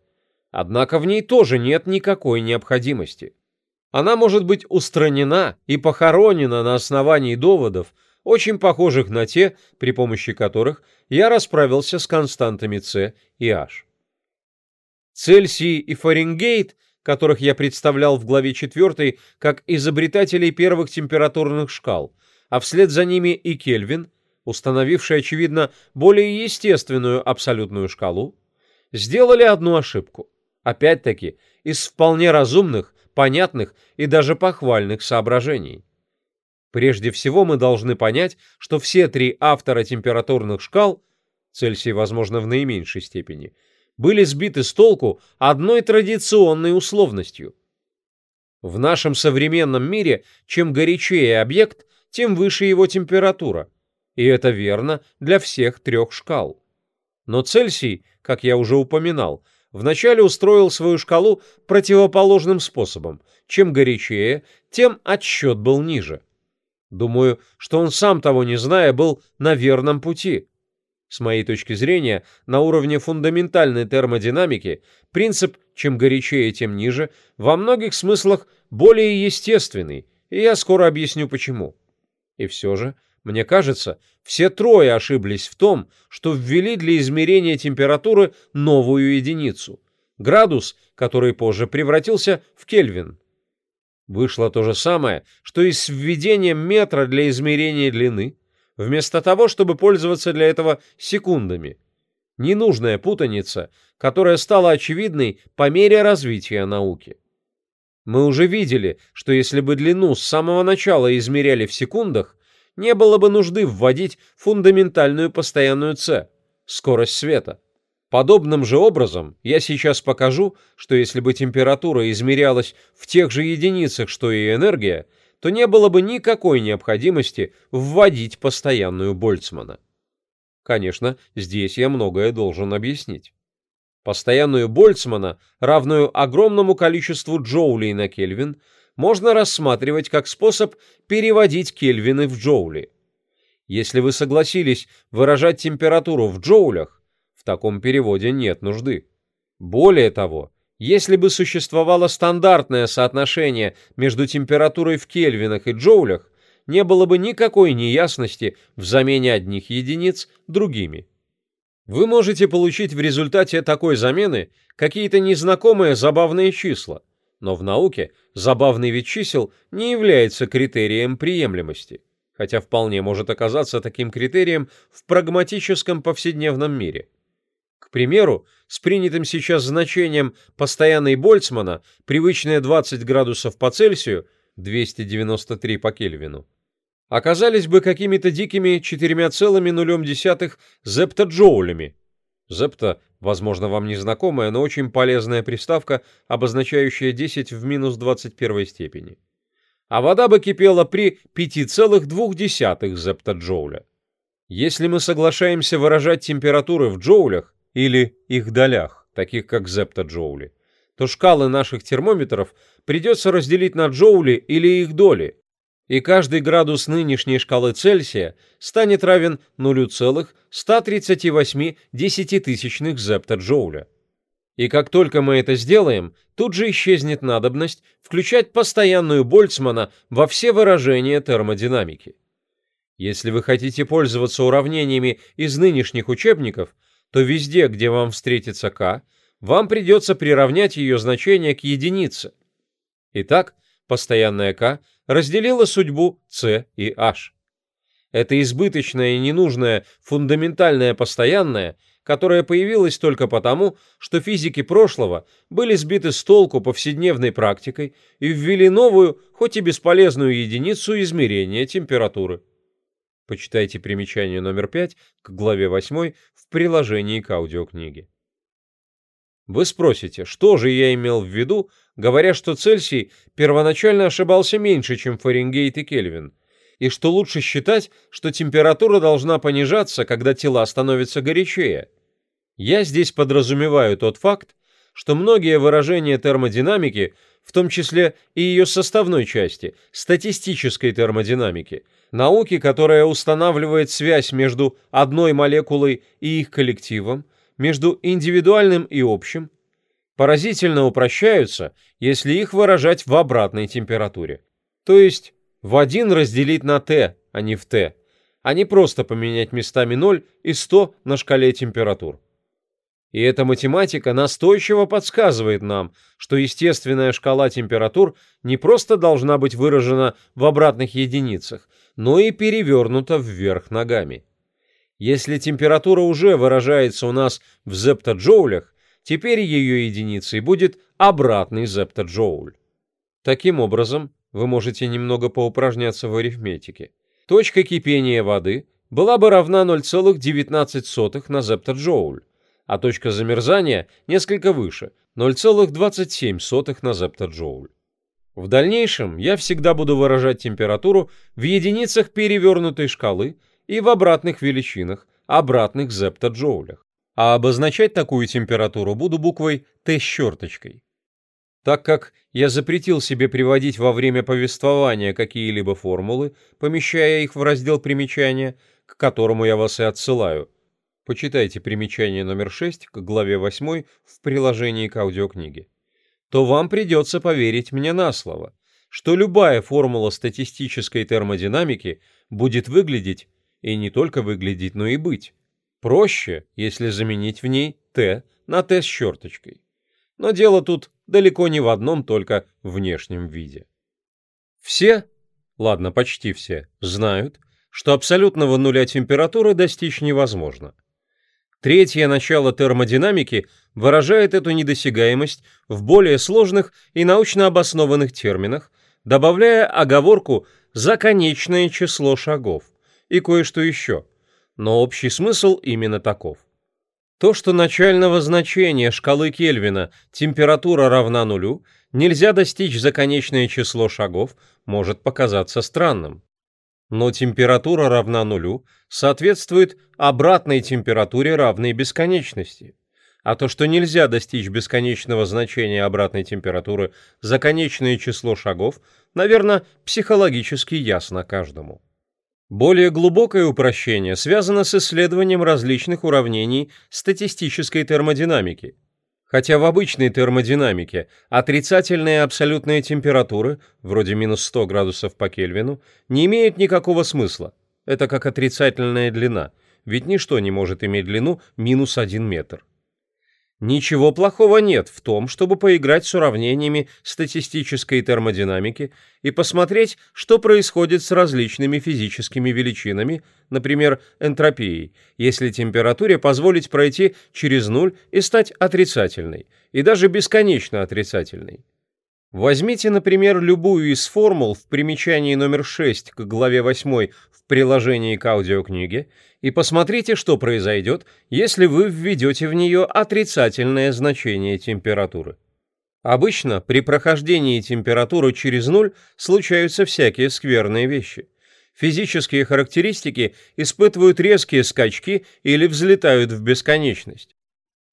Однако в ней тоже нет никакой необходимости. Она может быть устранена и похоронена на основании доводов, очень похожих на те, при помощи которых я расправился с константами С и H. Цельсий и Фаренгейт, которых я представлял в главе 4 как изобретателей первых температурных шкал, а вслед за ними и Кельвин, установивший, очевидно, более естественную абсолютную шкалу, сделали одну ошибку. Опять-таки, из вполне разумных, понятных и даже похвальных соображений. Прежде всего мы должны понять, что все три автора температурных шкал, Цельсий, возможно, в наименьшей степени, были сбиты с толку одной традиционной условностью. В нашем современном мире чем горячее объект, тем выше его температура. И это верно для всех трех шкал. Но Цельсий, как я уже упоминал, вначале устроил свою шкалу противоположным способом. Чем горячее, тем отсчет был ниже. Думаю, что он сам того не зная был на верном пути. С моей точки зрения, на уровне фундаментальной термодинамики принцип «чем горячее, тем ниже» во многих смыслах более естественный, и я скоро объясню почему. И все же, мне кажется, все трое ошиблись в том, что ввели для измерения температуры новую единицу – градус, который позже превратился в Кельвин. Вышло то же самое, что и с введением метра для измерения длины, вместо того, чтобы пользоваться для этого секундами. Ненужная путаница, которая стала очевидной по мере развития науки. Мы уже видели, что если бы длину с самого начала измеряли в секундах, не было бы нужды вводить фундаментальную постоянную c – скорость света. Подобным же образом я сейчас покажу, что если бы температура измерялась в тех же единицах, что и энергия, то не было бы никакой необходимости вводить постоянную Больцмана. Конечно, здесь я многое должен объяснить. Постоянную Больцмана, равную огромному количеству джоулей на Кельвин, можно рассматривать как способ переводить кельвины в джоули. Если вы согласились выражать температуру в джоулях, в таком переводе нет нужды. Более того, если бы существовало стандартное соотношение между температурой в кельвинах и джоулях, не было бы никакой неясности в замене одних единиц другими. Вы можете получить в результате такой замены какие-то незнакомые забавные числа, но в науке забавный вид чисел не является критерием приемлемости, хотя вполне может оказаться таким критерием в прагматическом повседневном мире. К примеру, с принятым сейчас значением постоянной Больцмана, привычные 20 градусов по Цельсию, 293 по Кельвину, оказались бы какими-то дикими 4,0 зептоджоулями. Зепта, возможно, вам не знакомая, но очень полезная приставка, обозначающая 10 в минус 21 степени. А вода бы кипела при 5,2 зептоджоуля. Если мы соглашаемся выражать температуры в джоулях, или их долях, таких как зептоджоули, то шкалы наших термометров придется разделить на джоули или их доли, и каждый градус нынешней шкалы Цельсия станет равен 0,138 десятитысячных зептоджоуля. И как только мы это сделаем, тут же исчезнет надобность включать постоянную Больцмана во все выражения термодинамики. Если вы хотите пользоваться уравнениями из нынешних учебников – то везде, где вам встретится k, вам придется приравнять ее значение к единице. Итак, постоянная k разделила судьбу c и h. Это избыточное и ненужное фундаментальное постоянное, которое появилось только потому, что физики прошлого были сбиты с толку повседневной практикой и ввели новую, хоть и бесполезную единицу измерения температуры. Почитайте примечание номер 5 к главе 8 в приложении к аудиокниге. Вы спросите, что же я имел в виду, говоря, что Цельсий первоначально ошибался меньше, чем Фаренгейт и Кельвин, и что лучше считать, что температура должна понижаться, когда тела становятся горячее. Я здесь подразумеваю тот факт, что многие выражения термодинамики, в том числе и ее составной части, статистической термодинамики – науки, которая устанавливает связь между одной молекулой и их коллективом, между индивидуальным и общим, поразительно упрощаются, если их выражать в обратной температуре. То есть в 1 разделить на Т, а не в Т, а не просто поменять местами 0 и 100 на шкале температур. И эта математика настойчиво подсказывает нам, что естественная шкала температур не просто должна быть выражена в обратных единицах, но и перевернута вверх ногами. Если температура уже выражается у нас в зептоджоулях, теперь ее единицей будет обратный зептоджоуль. Таким образом, вы можете немного поупражняться в арифметике. Точка кипения воды была бы равна 0,19 на зептоджоуль, а точка замерзания несколько выше – 0,27 на зептоджоуль. В дальнейшем я всегда буду выражать температуру в единицах перевернутой шкалы и в обратных величинах, обратных зептоджоулях. А обозначать такую температуру буду буквой Т с черточкой. Так как я запретил себе приводить во время повествования какие-либо формулы, помещая их в раздел примечания, к которому я вас и отсылаю – почитайте примечание номер 6 к главе 8 в приложении к аудиокниге, то вам придется поверить мне на слово, что любая формула статистической термодинамики будет выглядеть, и не только выглядеть, но и быть, проще, если заменить в ней «т» на «т» с черточкой. Но дело тут далеко не в одном только внешнем виде. Все, ладно, почти все, знают, что абсолютного нуля температуры достичь невозможно. Третье начало термодинамики выражает эту недосягаемость в более сложных и научно обоснованных терминах, добавляя оговорку за конечное число шагов и кое-что еще, но общий смысл именно таков. То, что начального значения шкалы Кельвина температура равна нулю, нельзя достичь за конечное число шагов, может показаться странным но температура равна нулю соответствует обратной температуре равной бесконечности. А то, что нельзя достичь бесконечного значения обратной температуры за конечное число шагов, наверное, психологически ясно каждому. Более глубокое упрощение связано с исследованием различных уравнений статистической термодинамики – Хотя в обычной термодинамике отрицательные абсолютные температуры, вроде минус 100 градусов по Кельвину, не имеют никакого смысла. Это как отрицательная длина, ведь ничто не может иметь длину минус 1 метр. Ничего плохого нет в том, чтобы поиграть с уравнениями статистической термодинамики и посмотреть, что происходит с различными физическими величинами, например, энтропией, если температуре позволить пройти через нуль и стать отрицательной, и даже бесконечно отрицательной. Возьмите, например, любую из формул в примечании номер 6 к главе 8 в приложении к аудиокниге и посмотрите, что произойдет, если вы введете в нее отрицательное значение температуры. Обычно при прохождении температуры через нуль случаются всякие скверные вещи. Физические характеристики испытывают резкие скачки или взлетают в бесконечность.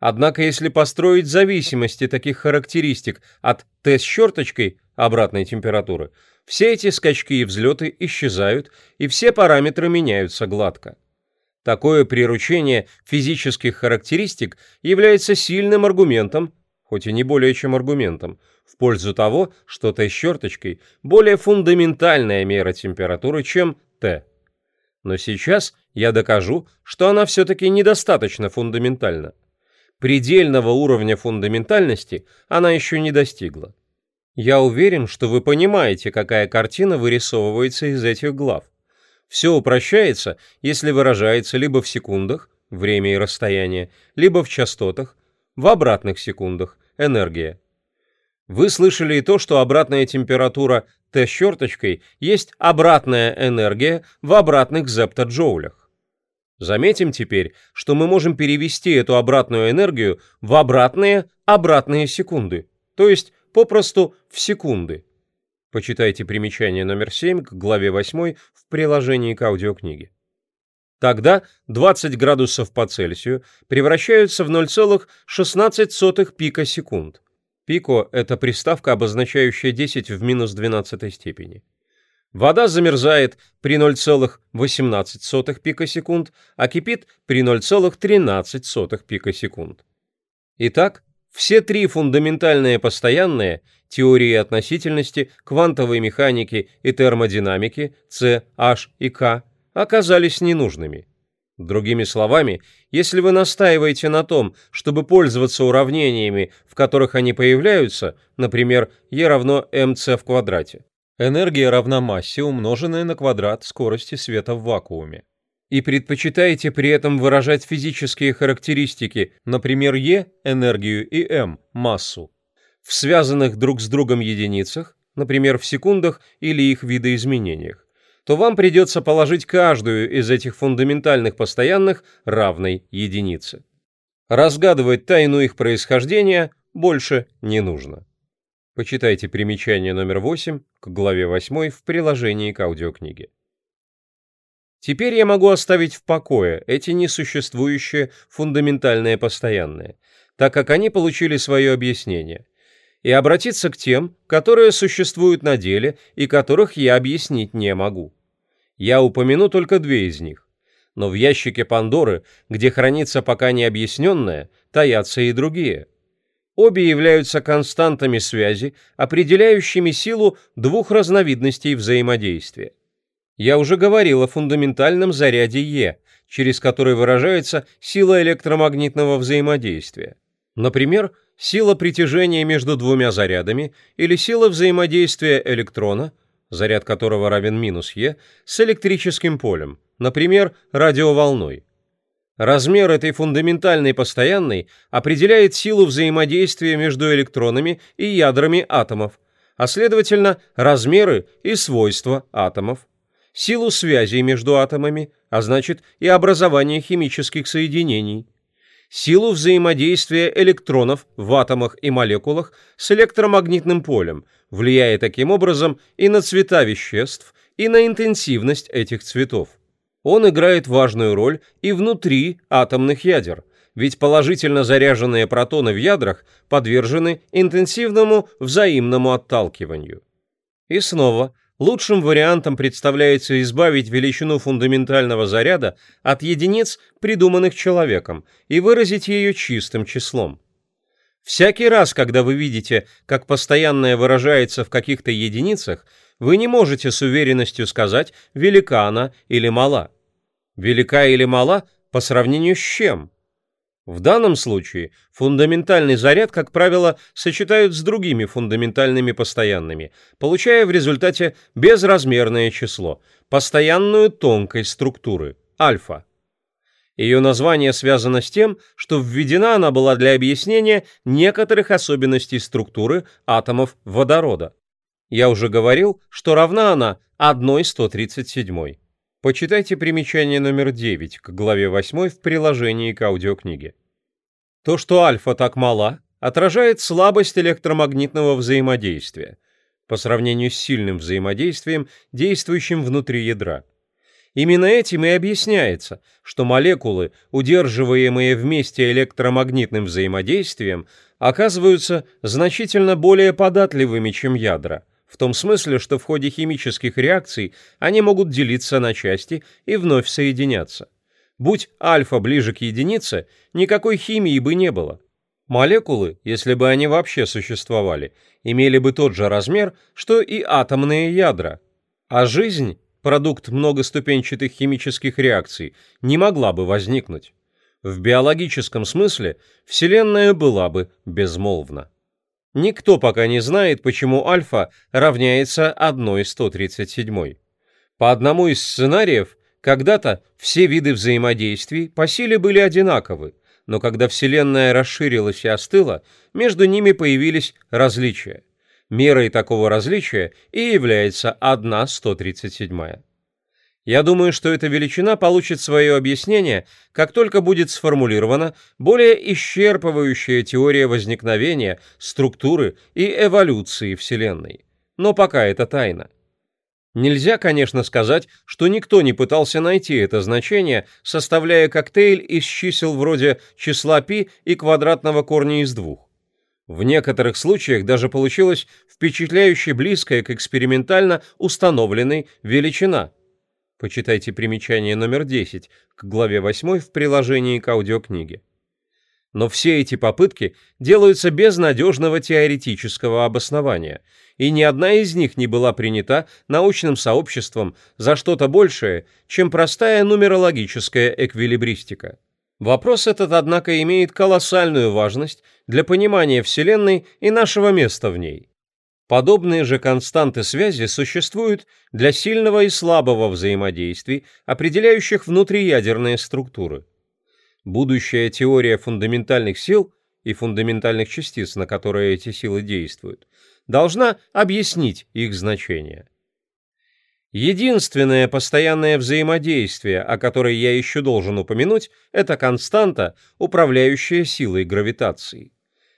Однако если построить зависимости таких характеристик от Т с черточкой обратной температуры, все эти скачки и взлеты исчезают, и все параметры меняются гладко. Такое приручение физических характеристик является сильным аргументом, хоть и не более чем аргументом, в пользу того, что Т с черточкой более фундаментальная мера температуры, чем Т. Но сейчас я докажу, что она все-таки недостаточно фундаментальна предельного уровня фундаментальности она еще не достигла. Я уверен, что вы понимаете, какая картина вырисовывается из этих глав. Все упрощается, если выражается либо в секундах, время и расстояние, либо в частотах, в обратных секундах, энергия. Вы слышали и то, что обратная температура Т с черточкой есть обратная энергия в обратных зептоджоулях. Заметим теперь, что мы можем перевести эту обратную энергию в обратные обратные секунды, то есть попросту в секунды. Почитайте примечание номер 7 к главе 8 в приложении к аудиокниге. Тогда 20 градусов по Цельсию превращаются в 0,16 пика секунд. Пико – это приставка, обозначающая 10 в минус 12 степени. Вода замерзает при 0,18 пикосекунд, а кипит при 0,13 пикосекунд. Итак, все три фундаментальные постоянные – теории относительности, квантовой механики и термодинамики С, H и К – оказались ненужными. Другими словами, если вы настаиваете на том, чтобы пользоваться уравнениями, в которых они появляются, например, E равно mc в квадрате, энергия равна массе, умноженная на квадрат скорости света в вакууме, и предпочитаете при этом выражать физические характеристики, например, E – энергию и m – массу, в связанных друг с другом единицах, например, в секундах или их видоизменениях, то вам придется положить каждую из этих фундаментальных постоянных равной единице. Разгадывать тайну их происхождения больше не нужно. Почитайте примечание номер 8 к главе 8 в приложении к аудиокниге. Теперь я могу оставить в покое эти несуществующие фундаментальные постоянные, так как они получили свое объяснение, и обратиться к тем, которые существуют на деле и которых я объяснить не могу. Я упомяну только две из них. Но в ящике Пандоры, где хранится пока необъясненное, таятся и другие. Обе являются константами связи, определяющими силу двух разновидностей взаимодействия. Я уже говорил о фундаментальном заряде Е, через который выражается сила электромагнитного взаимодействия. Например, сила притяжения между двумя зарядами или сила взаимодействия электрона – заряд которого равен минус Е, с электрическим полем, например, радиоволной. Размер этой фундаментальной постоянной определяет силу взаимодействия между электронами и ядрами атомов, а следовательно размеры и свойства атомов, силу связей между атомами, а значит и образование химических соединений, силу взаимодействия электронов в атомах и молекулах с электромагнитным полем, влияя таким образом и на цвета веществ, и на интенсивность этих цветов. Он играет важную роль и внутри атомных ядер, ведь положительно заряженные протоны в ядрах подвержены интенсивному взаимному отталкиванию. И снова – Лучшим вариантом представляется избавить величину фундаментального заряда от единиц, придуманных человеком, и выразить ее чистым числом. Всякий раз, когда вы видите, как постоянное выражается в каких-то единицах, вы не можете с уверенностью сказать, велика она или мала. Велика или мала по сравнению с чем? В данном случае фундаментальный заряд, как правило, сочетают с другими фундаментальными постоянными, получая в результате безразмерное число, постоянную тонкой структуры, альфа. Ее название связано с тем, что введена она была для объяснения некоторых особенностей структуры атомов водорода. Я уже говорил, что равна она 1,137. Почитайте примечание номер 9 к главе 8 в приложении к аудиокниге. То, что альфа так мала, отражает слабость электромагнитного взаимодействия по сравнению с сильным взаимодействием, действующим внутри ядра. Именно этим и объясняется, что молекулы, удерживаемые вместе электромагнитным взаимодействием, оказываются значительно более податливыми, чем ядра – в том смысле, что в ходе химических реакций они могут делиться на части и вновь соединяться. Будь альфа ближе к единице, никакой химии бы не было. Молекулы, если бы они вообще существовали, имели бы тот же размер, что и атомные ядра. А жизнь, продукт многоступенчатых химических реакций, не могла бы возникнуть. В биологическом смысле Вселенная была бы безмолвна. Никто пока не знает, почему альфа равняется 1,137. По одному из сценариев, когда-то все виды взаимодействий по силе были одинаковы, но когда Вселенная расширилась и остыла, между ними появились различия. Мерой такого различия и является 1,137. Я думаю, что эта величина получит свое объяснение, как только будет сформулирована более исчерпывающая теория возникновения, структуры и эволюции Вселенной. Но пока это тайна. Нельзя, конечно, сказать, что никто не пытался найти это значение, составляя коктейль из чисел вроде числа π и квадратного корня из двух. В некоторых случаях даже получилась впечатляюще близкая к экспериментально установленной величина – Почитайте примечание номер 10 к главе 8 в приложении к аудиокниге. Но все эти попытки делаются без надежного теоретического обоснования, и ни одна из них не была принята научным сообществом за что-то большее, чем простая нумерологическая эквилибристика. Вопрос этот, однако, имеет колоссальную важность для понимания Вселенной и нашего места в ней. Подобные же константы связи существуют для сильного и слабого взаимодействий, определяющих внутриядерные структуры. Будущая теория фундаментальных сил и фундаментальных частиц, на которые эти силы действуют, должна объяснить их значение. Единственное постоянное взаимодействие, о которой я еще должен упомянуть, это константа, управляющая силой гравитации.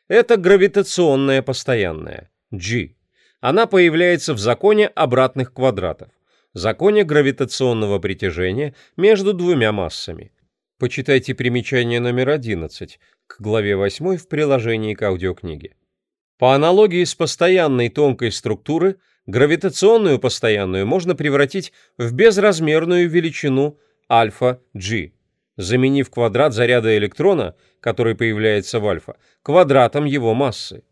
Это гравитационное постоянное, G. Она появляется в законе обратных квадратов, законе гравитационного притяжения между двумя массами. Почитайте примечание номер 11 к главе 8 в приложении к аудиокниге. По аналогии с постоянной тонкой структуры, гравитационную постоянную можно превратить в безразмерную величину альфа-G, заменив квадрат заряда электрона, который появляется в альфа, квадратом его массы.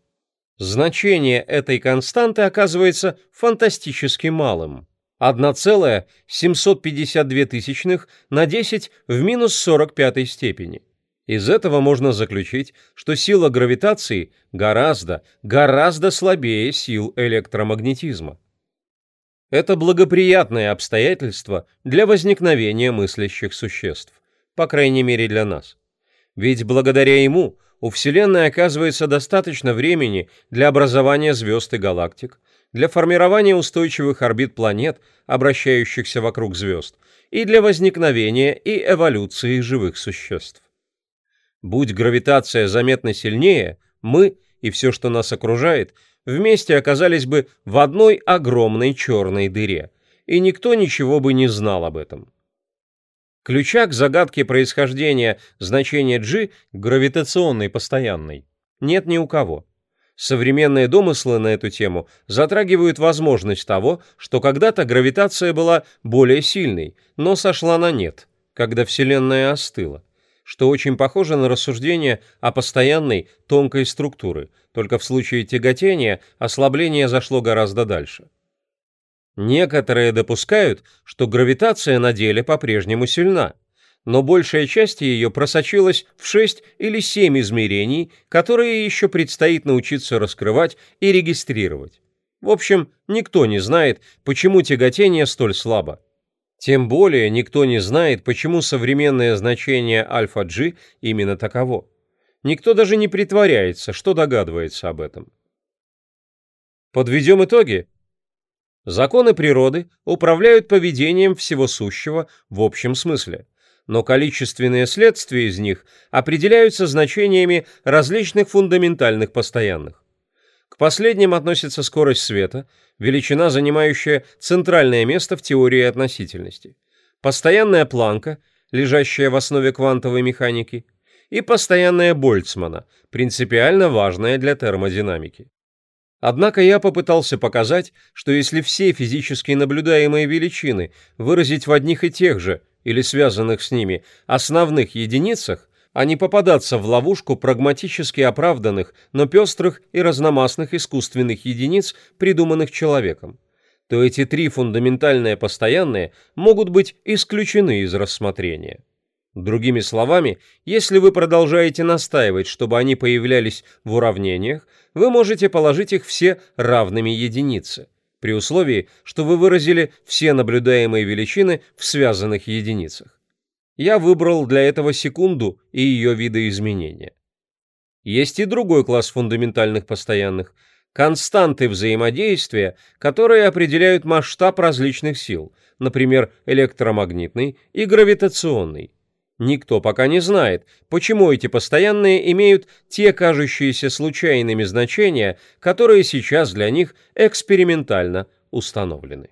Значение этой константы оказывается фантастически малым. 1,752 тысячных на 10 в минус 45 степени. Из этого можно заключить, что сила гравитации гораздо, гораздо слабее сил электромагнетизма. Это благоприятное обстоятельство для возникновения мыслящих существ, по крайней мере для нас. Ведь благодаря ему – у Вселенной оказывается достаточно времени для образования звезд и галактик, для формирования устойчивых орбит планет, обращающихся вокруг звезд, и для возникновения и эволюции живых существ. Будь гравитация заметно сильнее, мы и все, что нас окружает, вместе оказались бы в одной огромной черной дыре, и никто ничего бы не знал об этом. Ключа к загадке происхождения значения G гравитационной постоянной нет ни у кого. Современные домыслы на эту тему затрагивают возможность того, что когда-то гравитация была более сильной, но сошла на нет, когда Вселенная остыла, что очень похоже на рассуждение о постоянной тонкой структуре, только в случае тяготения ослабление зашло гораздо дальше. Некоторые допускают, что гравитация на деле по-прежнему сильна, но большая часть ее просочилась в 6 или 7 измерений, которые еще предстоит научиться раскрывать и регистрировать. В общем, никто не знает, почему тяготение столь слабо. Тем более никто не знает, почему современное значение альфа-G именно таково. Никто даже не притворяется, что догадывается об этом. Подведем итоги. Законы природы управляют поведением всего сущего в общем смысле, но количественные следствия из них определяются значениями различных фундаментальных постоянных. К последним относится скорость света, величина, занимающая центральное место в теории относительности, постоянная планка, лежащая в основе квантовой механики, и постоянная Больцмана, принципиально важная для термодинамики. Однако я попытался показать, что если все физически наблюдаемые величины выразить в одних и тех же, или связанных с ними, основных единицах, а не попадаться в ловушку прагматически оправданных, но пестрых и разномастных искусственных единиц, придуманных человеком, то эти три фундаментальные постоянные могут быть исключены из рассмотрения. Другими словами, если вы продолжаете настаивать, чтобы они появлялись в уравнениях, вы можете положить их все равными единице, при условии, что вы выразили все наблюдаемые величины в связанных единицах. Я выбрал для этого секунду и ее видоизменения. Есть и другой класс фундаментальных постоянных – константы взаимодействия, которые определяют масштаб различных сил, например, электромагнитный и гравитационный. Никто пока не знает, почему эти постоянные имеют те кажущиеся случайными значения, которые сейчас для них экспериментально установлены.